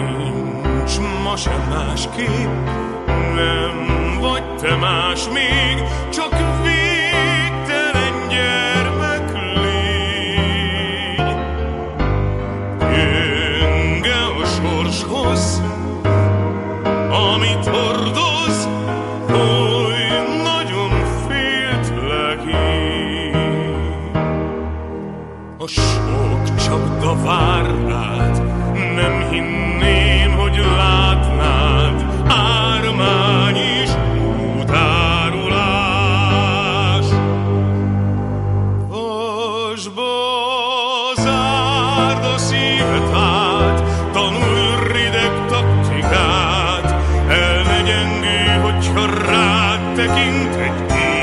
Nincs ma sem másképp, nem vagy te más még, csak végtelen gyermek légy. Gyönge a sorshoz, amit hordoz, oly nagyon féltlek én. A sok csapda vár rád, nem hinném, hogy látnád, ármány és útárulás. Vasba zárd a szíved át, tanulj rideg taktikát, el ne gyengülj, hogyha rád tekint egy kígyó.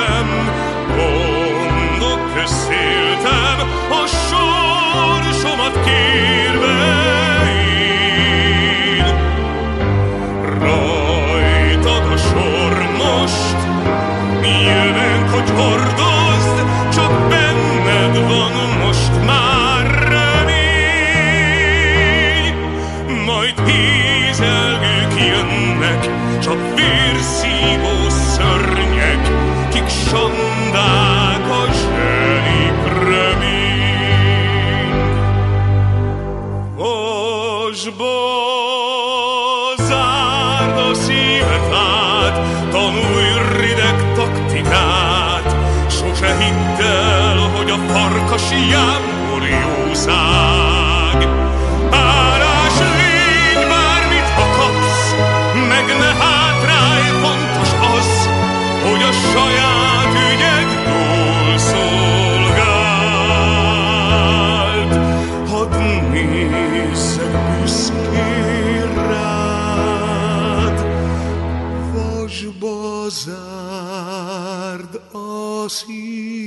Évem, gondok közt éltem, a sorsomat kérve én. Rajtad a sor most, jövünk, hogy hordozd, csak benned van most már. Majd hízelgők jönnek, csak vérszívó szörnyek, kik sandák a zsenik remény. Vasba zárd a szívet át, tanulj rideg taktikát, sose hidd el, hogy a farkas jámbor jószág. Vasba zárd a szív.